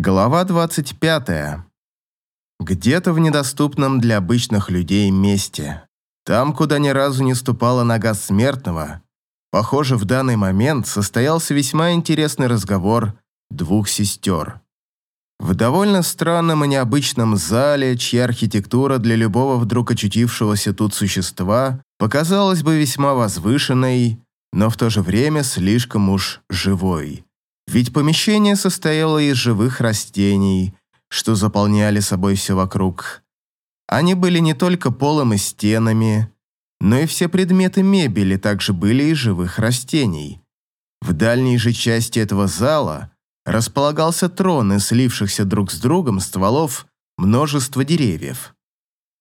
Глава 25. Где-то в недоступном для обычных людей месте, там, куда ни разу не ступала нога смертного, похоже, в данный момент состоялся весьма интересный разговор двух сестер. В довольно странном и необычном зале, чья архитектура для любого вдруг очутившегося тут существа показалась бы весьма возвышенной, но в то же время слишком уж живой. Ведь помещение состояло из живых растений, что заполняли собой все вокруг. Они были не только полом и стенами, но и все предметы мебели также были из живых растений. В дальней же части этого зала располагался трон из слившихся друг с другом стволов множества деревьев.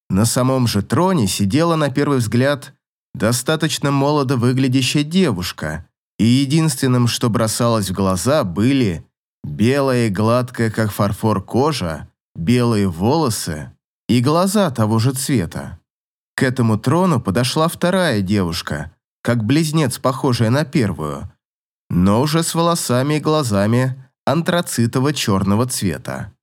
На самом же троне сидела, на первый взгляд, достаточно молодо выглядящая девушка, и единственным, что бросалось в глаза, были белая и гладкая, как фарфор, кожа, белые волосы и глаза того же цвета. К этому трону подошла вторая девушка, как близнец, похожая на первую, но уже с волосами и глазами антрацитово-черного цвета.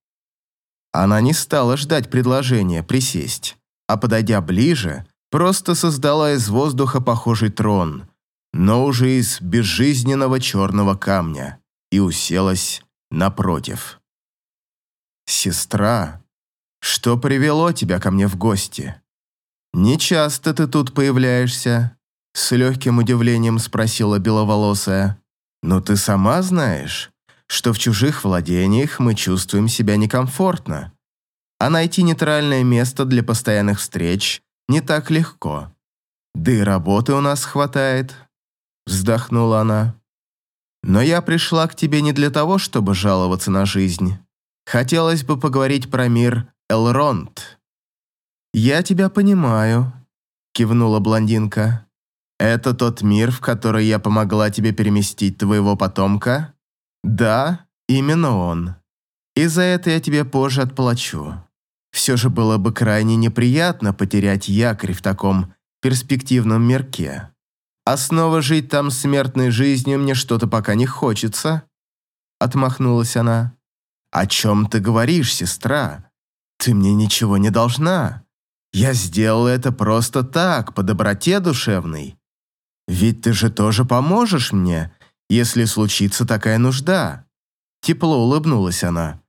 Она не стала ждать предложения присесть, а, подойдя ближе, просто создала из воздуха похожий трон – но уже из безжизненного черного камня, и уселась напротив. «Сестра, что привело тебя ко мне в гости? Не часто ты тут появляешься?» С легким удивлением спросила беловолосая. «Но ты сама знаешь, что в чужих владениях мы чувствуем себя некомфортно, а найти нейтральное место для постоянных встреч не так легко. Да и работы у нас хватает, вздохнула она. Но я пришла к тебе не для того, чтобы жаловаться на жизнь. Хотелось бы поговорить про мир Элронд. Я тебя понимаю, кивнула блондинка. Это тот мир, в который я помогла тебе переместить твоего потомка? Да, именно он. И за это я тебе позже отплачу. Все же было бы крайне неприятно потерять якорь в таком перспективном мирке. А снова жить там смертной жизнью мне что-то пока не хочется. Отмахнулась она. О чем ты говоришь, сестра? Ты мне ничего не должна. Я сделала это просто так, по доброте душевной. Ведь ты же тоже поможешь мне, если случится такая нужда. Тепло улыбнулась она.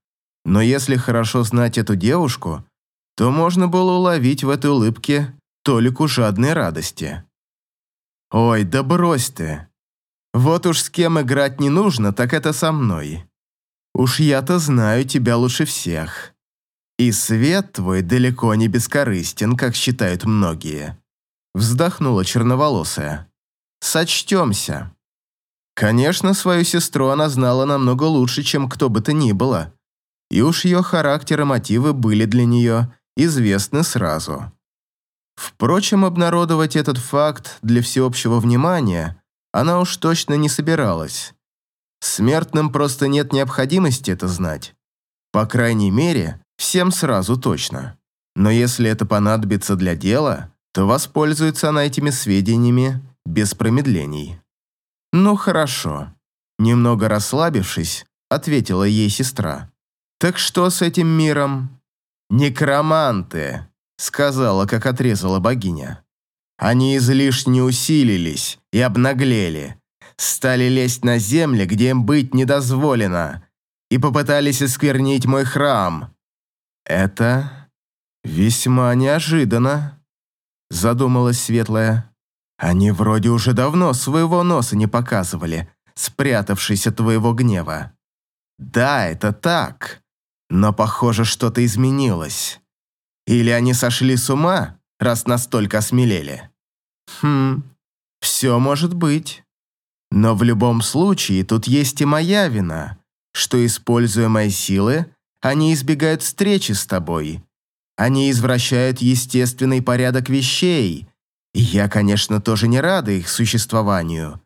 Но если хорошо знать эту девушку, то можно было уловить в этой улыбке толику жадной радости. «Ой, да брось ты. Вот уж с кем играть не нужно, так это со мной. Уж я-то знаю тебя лучше всех. И свет твой далеко не бескорыстен, как считают многие». Вздохнула черноволосая. «Сочтемся». Конечно, свою сестру она знала намного лучше, чем кто бы то ни было. И уж ее характер и мотивы были для нее известны сразу. Впрочем, обнародовать этот факт для всеобщего внимания она уж точно не собиралась. Смертным просто нет необходимости это знать. По крайней мере, всем сразу точно. Но если это понадобится для дела, то воспользуется она этими сведениями без промедлений. «Ну хорошо», – немного расслабившись, ответила ей сестра. «Так что с этим миром?» «Некроманты», сказала, как отрезала богиня. Они излишне усилились и обнаглели, стали лезть на земли, где им быть не дозволено, и попытались осквернить мой храм. Это весьма неожиданно, задумалась Светлая. Они вроде уже давно своего носа не показывали, спрятавшись от твоего гнева. Да, это так, но похоже, что-то изменилось. Или они сошли с ума, раз настолько осмелели? Хм, все может быть. Но в любом случае тут есть и моя вина, что, используя мои силы, они избегают встречи с тобой. Они извращают естественный порядок вещей, и я, конечно, тоже не рада их существованию.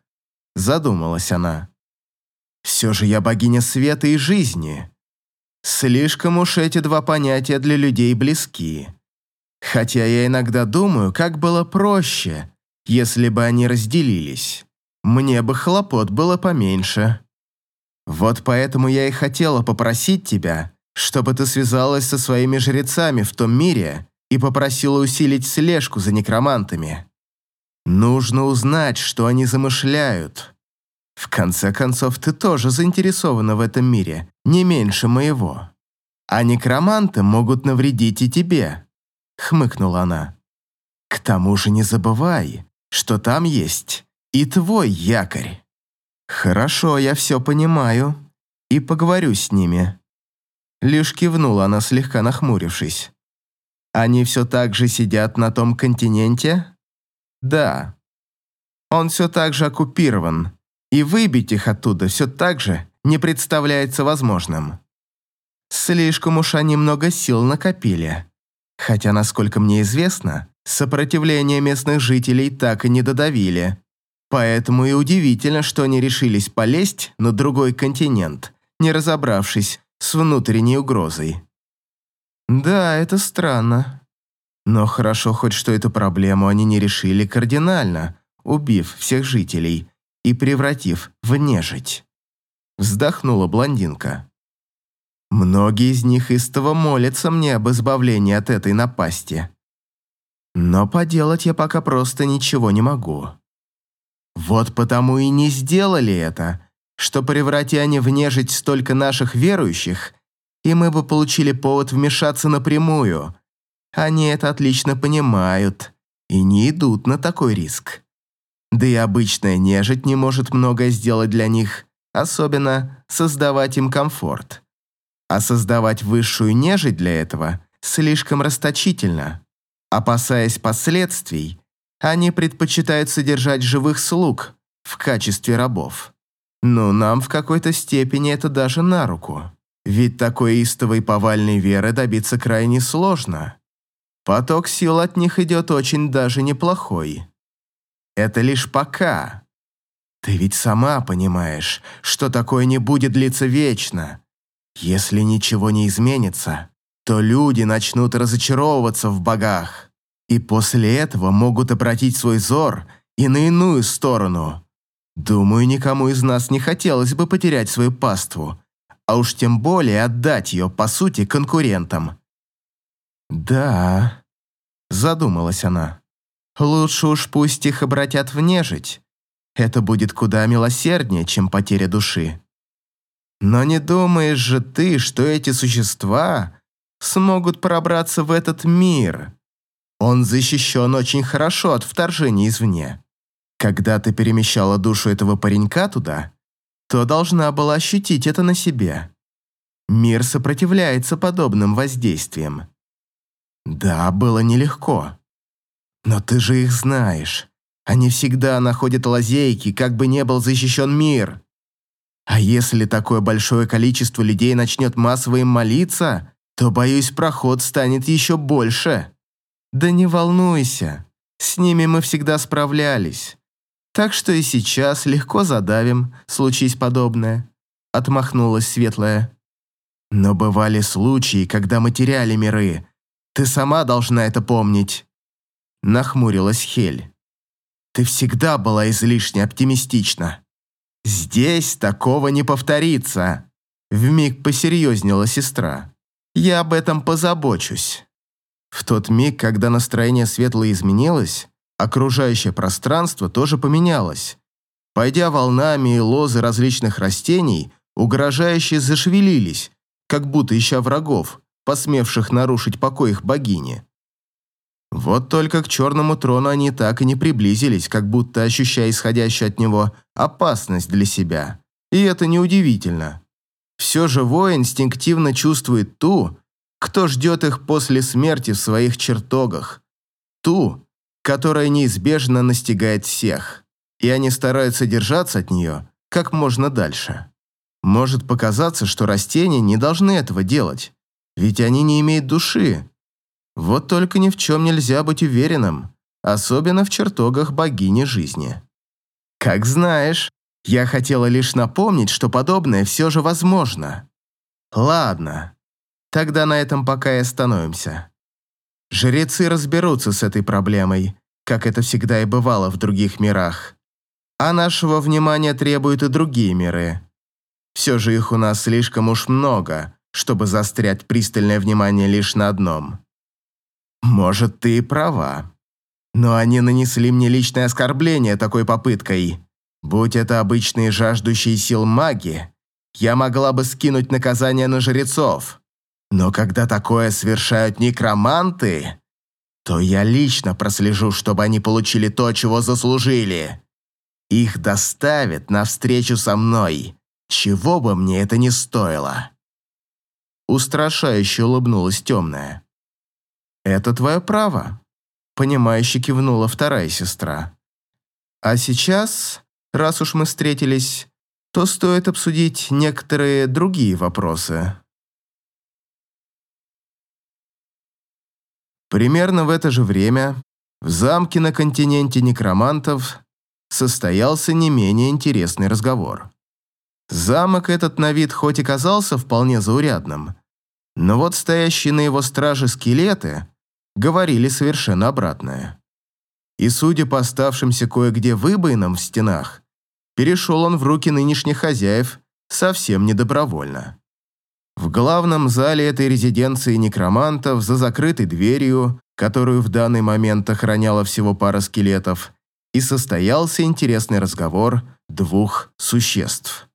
Задумалась она. Все же я богиня света и жизни. Слишком уж эти два понятия для людей близки. Хотя я иногда думаю, как было проще, если бы они разделились. Мне бы хлопот было поменьше. Вот поэтому я и хотела попросить тебя, чтобы ты связалась со своими жрецами в том мире и попросила усилить слежку за некромантами. Нужно узнать, что они замышляют. В конце концов, ты тоже заинтересована в этом мире, не меньше моего. А некроманты могут навредить и тебе», — хмыкнула она. «К тому же не забывай, что там есть и твой якорь». «Хорошо, я все понимаю и поговорю с ними». Лишь кивнула она, слегка нахмурившись. «Они все так же сидят на том континенте?» «Да. Он все так же оккупирован, и выбить их оттуда все так же не представляется возможным. Слишком уж они много сил накопили. Хотя, насколько мне известно, сопротивление местных жителей так и не додавили. Поэтому и удивительно, что они решились полезть на другой континент, не разобравшись с внутренней угрозой. Да, это странно. Но хорошо хоть, что эту проблему они не решили кардинально, убив всех жителей и превратив в нежить. Вздохнула блондинка. Многие из них истово молятся мне об избавлении от этой напасти. Но поделать я пока просто ничего не могу. Вот потому и не сделали это, что преврати они в нежить столько наших верующих, и мы бы получили повод вмешаться напрямую. Они это отлично понимают и не идут на такой риск. Да и обычная нежить не может многое сделать для них, особенно создавать им комфорт. А создавать высшую нежить для этого слишком расточительно. Опасаясь последствий, они предпочитают содержать живых слуг в качестве рабов. Но нам в какой-то степени это даже на руку. Ведь такой истовой повальной веры добиться крайне сложно. Поток сил от них идет очень даже неплохой. Это лишь пока. Ты ведь сама понимаешь, что такое не будет длиться вечно. Если ничего не изменится, то люди начнут разочаровываться в богах, и после этого могут обратить свой взор и на иную сторону. Думаю, никому из нас не хотелось бы потерять свою паству, а уж тем более отдать ее, по сути, конкурентам. «Да», — задумалась она, — «лучше уж пусть их обратят в нежить. Это будет куда милосерднее, чем потеря души». Но не думаешь же ты, что эти существа смогут пробраться в этот мир? Он защищен очень хорошо от вторжения извне. Когда ты перемещала душу этого паренька туда, то должна была ощутить это на себе. Мир сопротивляется подобным воздействиям. Да, было нелегко. Но ты же их знаешь. Они всегда находят лазейки, как бы не был защищен мир. А если такое большое количество людей начнет массово им молиться, то, боюсь, проход станет еще больше. Да не волнуйся, с ними мы всегда справлялись. Так что и сейчас легко задавим, случись подобное. Отмахнулась Светлая. Но бывали случаи, когда мы теряли миры. Ты сама должна это помнить. Нахмурилась Хель. Ты всегда была излишне оптимистична. «Здесь такого не повторится», — вмиг посерьезнела сестра. «Я об этом позабочусь». В тот миг, когда настроение светлое изменилось, окружающее пространство тоже поменялось. Пойдя волнами и лозы различных растений, угрожающие зашевелились, как будто ища врагов, посмевших нарушить покой их богини. Вот только к черному трону они так и не приблизились, как будто ощущая исходящую от него опасность для себя. И это неудивительно. Все живое инстинктивно чувствует ту, кто ждет их после смерти в своих чертогах. Ту, которая неизбежно настигает всех. И они стараются держаться от нее как можно дальше. Может показаться, что растения не должны этого делать, ведь они не имеют души, вот только ни в чем нельзя быть уверенным, особенно в чертогах богини жизни. Как знаешь, я хотела лишь напомнить, что подобное все же возможно. Ладно, тогда на этом пока и остановимся. Жрецы разберутся с этой проблемой, как это всегда и бывало в других мирах. А нашего внимания требуют и другие миры. Все же их у нас слишком уж много, чтобы застрять пристальное внимание лишь на одном. Может, ты и права. Но они нанесли мне личное оскорбление такой попыткой. Будь это обычные жаждущие сил маги, я могла бы скинуть наказание на жрецов. Но когда такое совершают некроманты, то я лично прослежу, чтобы они получили то, чего заслужили. Их доставят на встречу со мной, чего бы мне это ни стоило. Устрашающе улыбнулась темная. «Это твое право», — понимающе кивнула вторая сестра. «А сейчас, раз уж мы встретились, то стоит обсудить некоторые другие вопросы». Примерно в это же время в замке на континенте некромантов состоялся не менее интересный разговор. Замок этот на вид хоть и казался вполне заурядным, но вот стоящие на его страже скелеты говорили совершенно обратное. И судя по оставшимся кое-где выбоинам в стенах, перешел он в руки нынешних хозяев совсем недобровольно. В главном зале этой резиденции некромантов за закрытой дверью, которую в данный момент охраняла всего пара скелетов, и состоялся интересный разговор двух существ.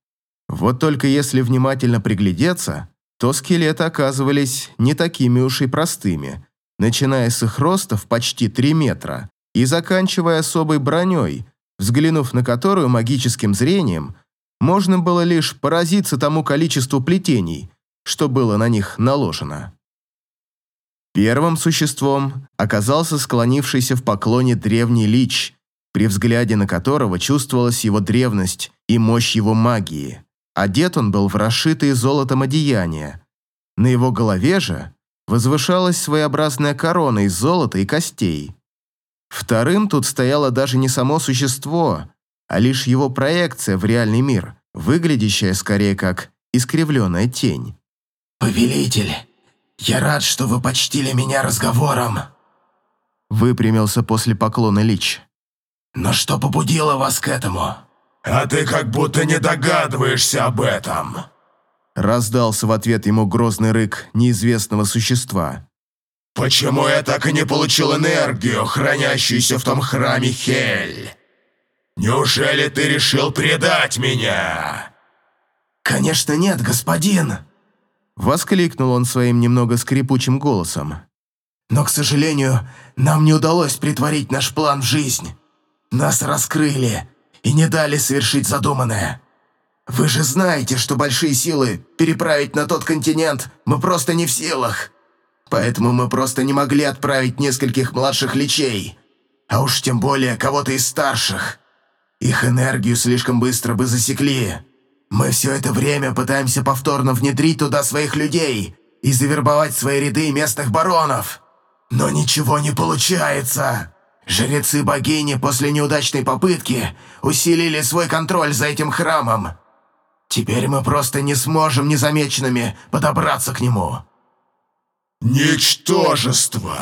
Вот только если внимательно приглядеться, то скелеты оказывались не такими уж и простыми, начиная с их роста в почти 3 метра и заканчивая особой броней, взглянув на которую магическим зрением можно было лишь поразиться тому количеству плетений, что было на них наложено. Первым существом оказался склонившийся в поклоне древний лич, при взгляде на которого чувствовалась его древность и мощь его магии. Одет он был в расшитые золотом одеяния. На его голове же возвышалась своеобразная корона из золота и костей. Вторым тут стояло даже не само существо, а лишь его проекция в реальный мир, выглядящая скорее как искривленная тень. «Повелитель, я рад, что вы почтили меня разговором», выпрямился после поклона Лич. «Но что побудило вас к этому?» «А ты как будто не догадываешься об этом!» Раздался в ответ ему грозный рык неизвестного существа. «Почему я так и не получил энергию, хранящуюся в том храме Хель? Неужели ты решил предать меня?» «Конечно нет, господин!» Воскликнул он своим немного скрипучим голосом. «Но, к сожалению, нам не удалось притворить наш план в жизнь. Нас раскрыли, и не дали совершить задуманное. Вы же знаете, что большие силы переправить на тот континент мы просто не в силах. Поэтому мы просто не могли отправить нескольких младших личей, а уж тем более кого-то из старших. Их энергию слишком быстро бы засекли. Мы все это время пытаемся повторно внедрить туда своих людей и завербовать свои ряды местных баронов. Но ничего не получается. Жрецы богини после неудачной попытки усилили свой контроль за этим храмом. Теперь мы просто не сможем незамеченными подобраться к нему». «Ничтожество!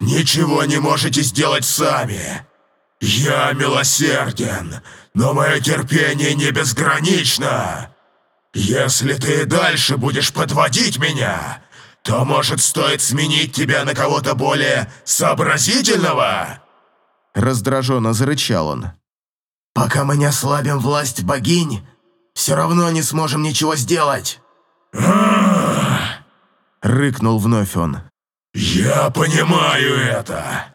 Ничего не можете сделать сами! Я милосерден, но мое терпение не безгранично! Если ты и дальше будешь подводить меня, то, может, стоит сменить тебя на кого-то более сообразительного?» Раздраженно зарычал он. «Пока мы не ослабим власть богинь, все равно не сможем ничего сделать!» Рыкнул вновь он. «Я понимаю это.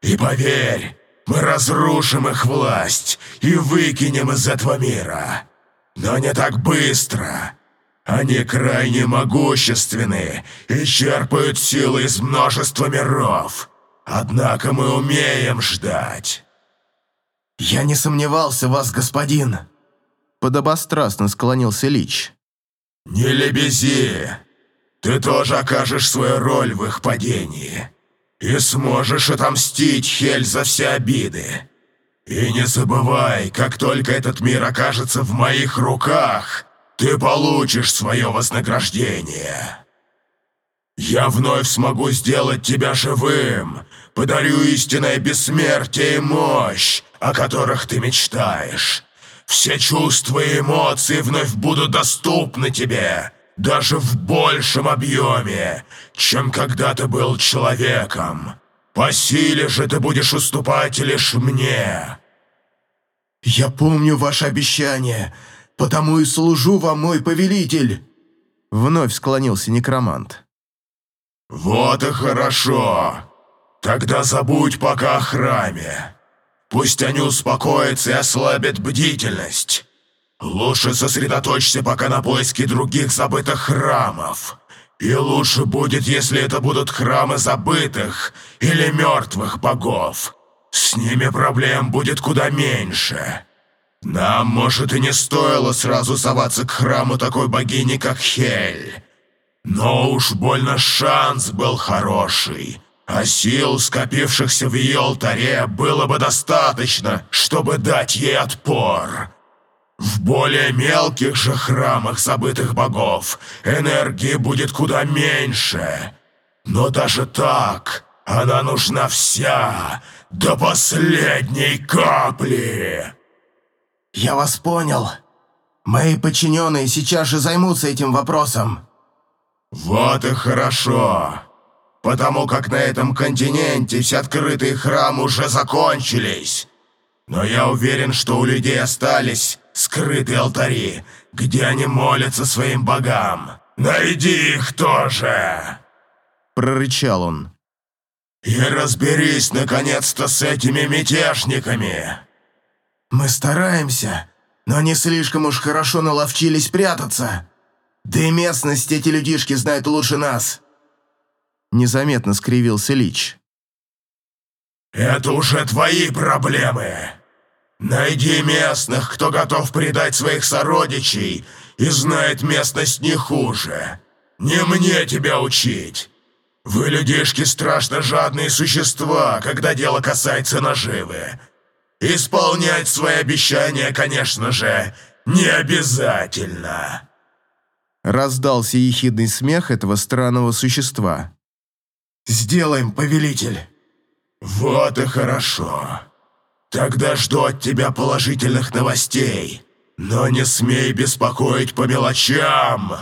И поверь, мы разрушим их власть и выкинем из этого мира. Но не так быстро. Они крайне могущественны и черпают силы из множества миров. Однако мы умеем ждать». «Я не сомневался в вас, господин», — подобострастно склонился Лич. «Не лебези. Ты тоже окажешь свою роль в их падении. И сможешь отомстить Хель за все обиды. И не забывай, как только этот мир окажется в моих руках, ты получишь свое вознаграждение». Я вновь смогу сделать тебя живым, подарю истинное бессмертие и мощь, о которых ты мечтаешь. Все чувства и эмоции вновь будут доступны тебе, даже в большем объеме, чем когда ты был человеком. По силе же ты будешь уступать лишь мне». «Я помню ваше обещание, потому и служу вам, мой повелитель!» Вновь склонился некромант. «Вот и хорошо. Тогда забудь пока о храме. Пусть они успокоятся и ослабят бдительность. Лучше сосредоточься пока на поиске других забытых храмов. И лучше будет, если это будут храмы забытых или мертвых богов. С ними проблем будет куда меньше. Нам, может, и не стоило сразу соваться к храму такой богини, как Хель. Но уж больно шанс был хороший, а сил, скопившихся в ее алтаре, было бы достаточно, чтобы дать ей отпор. В более мелких же храмах забытых богов энергии будет куда меньше. Но даже так она нужна вся, до последней капли. «Я вас понял. Мои подчиненные сейчас же займутся этим вопросом». «Вот и хорошо. Потому как на этом континенте все открытые храмы уже закончились. Но я уверен, что у людей остались скрытые алтари, где они молятся своим богам. Найди их тоже!» Прорычал он. «И разберись, наконец-то, с этими мятежниками!» «Мы стараемся, но не слишком уж хорошо наловчились прятаться. Да и местность эти людишки знают лучше нас». Незаметно скривился Лич. «Это уже твои проблемы. Найди местных, кто готов предать своих сородичей и знает местность не хуже. Не мне тебя учить. Вы, людишки, страшно жадные существа, когда дело касается наживы. Исполнять свои обещания, конечно же, не обязательно. Раздался ехидный смех этого странного существа. «Сделаем, повелитель!» «Вот и хорошо. Тогда жду от тебя положительных новостей, но не смей беспокоить по мелочам!»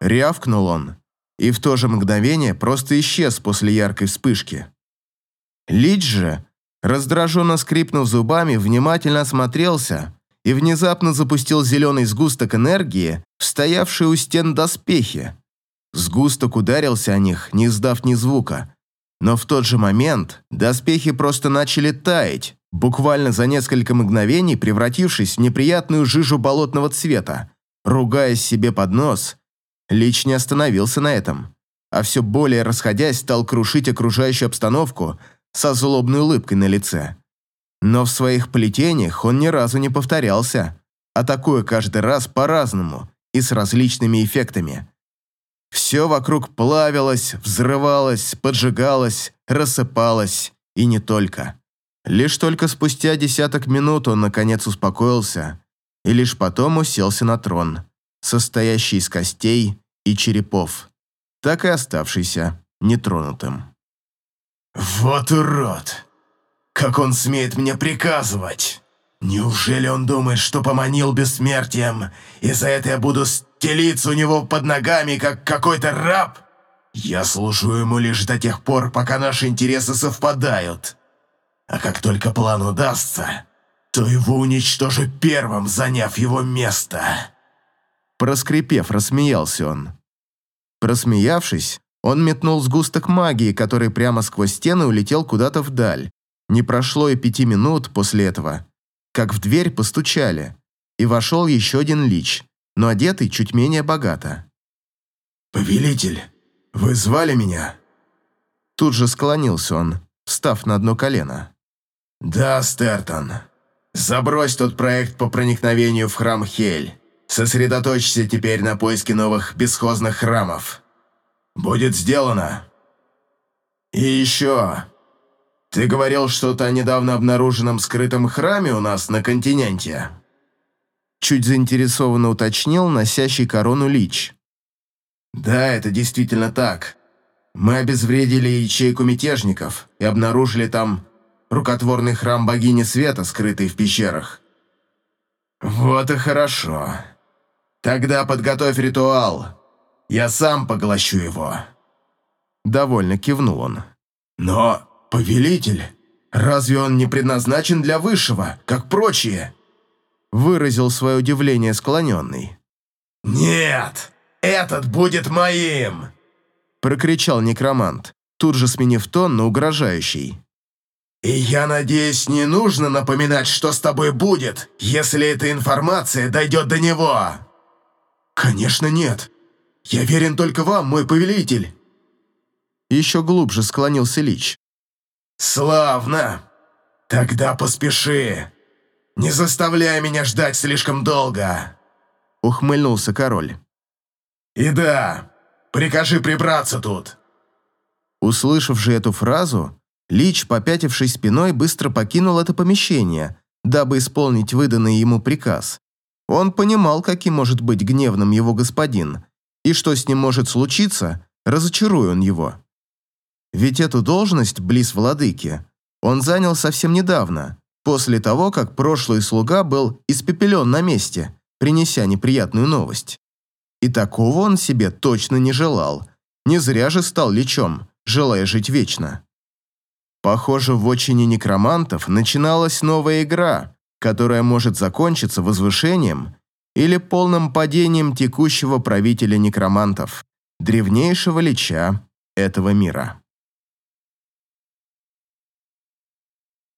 Рявкнул он, и в то же мгновение просто исчез после яркой вспышки. Лич же Раздраженно скрипнув зубами, внимательно осмотрелся и внезапно запустил зеленый сгусток энергии в стоявшие у стен доспехи. Сгусток ударился о них, не издав ни звука. Но в тот же момент доспехи просто начали таять, буквально за несколько мгновений превратившись в неприятную жижу болотного цвета. Ругаясь себе под нос, Лич не остановился на этом, а все более расходясь стал крушить окружающую обстановку – со злобной улыбкой на лице. Но в своих плетениях он ни разу не повторялся, атакуя каждый раз по-разному и с различными эффектами. Все вокруг плавилось, взрывалось, поджигалось, рассыпалось, и не только. Лишь только спустя десяток минут он наконец успокоился и лишь потом уселся на трон, состоящий из костей и черепов, так и оставшийся нетронутым. «Вот урод! Как он смеет мне приказывать? Неужели он думает, что поманил бессмертием, и за это я буду стелиться у него под ногами, как какой-то раб? Я служу ему лишь до тех пор, пока наши интересы совпадают. А как только план удастся, то его уничтожу первым, заняв его место». Проскрипев, рассмеялся он. Просмеявшись, он метнул сгусток магии, который прямо сквозь стены улетел куда-то вдаль. Не прошло и пяти минут после этого, как в дверь постучали, и вошел еще один лич, но одетый чуть менее богато. «Повелитель, вы звали меня?» Тут же склонился он, встав на одно колено. «Да, Стертон. Забрось тот проект по проникновению в храм Хель. Сосредоточься теперь на поиске новых бесхозных храмов». «Будет сделано. И еще. Ты говорил что-то о недавно обнаруженном скрытом храме у нас на континенте?» Чуть заинтересованно уточнил носящий корону Лич. «Да, это действительно так. Мы обезвредили ячейку мятежников и обнаружили там рукотворный храм богини света, скрытый в пещерах. «Вот и хорошо. Тогда подготовь ритуал. Я сам поглощу его». Довольно кивнул он. «Но, повелитель, разве он не предназначен для высшего, как прочие?» Выразил свое удивление склоненный. «Нет, этот будет моим!» Прокричал некромант, тут же сменив тон на угрожающий. «И я надеюсь, не нужно напоминать, что с тобой будет, если эта информация дойдет до него?» «Конечно нет. Я верен только вам, мой повелитель!» Еще глубже склонился Лич. «Славно! Тогда поспеши! Не заставляй меня ждать слишком долго!» Ухмыльнулся король. «И да, прикажи прибраться тут!» Услышавши эту фразу, Лич, попятившись спиной, быстро покинул это помещение, дабы исполнить выданный ему приказ. Он понимал, каким может быть гневным его господин, и что с ним может случиться, разочаруя он его. Ведь эту должность близ владыки он занял совсем недавно, после того, как прошлый слуга был испепелен на месте, принеся неприятную новость. И такого он себе точно не желал. Не зря же стал лечом, желая жить вечно. Похоже, в отчине некромантов начиналась новая игра, которая может закончиться возвышением или полным падением текущего правителя некромантов, древнейшего лича этого мира.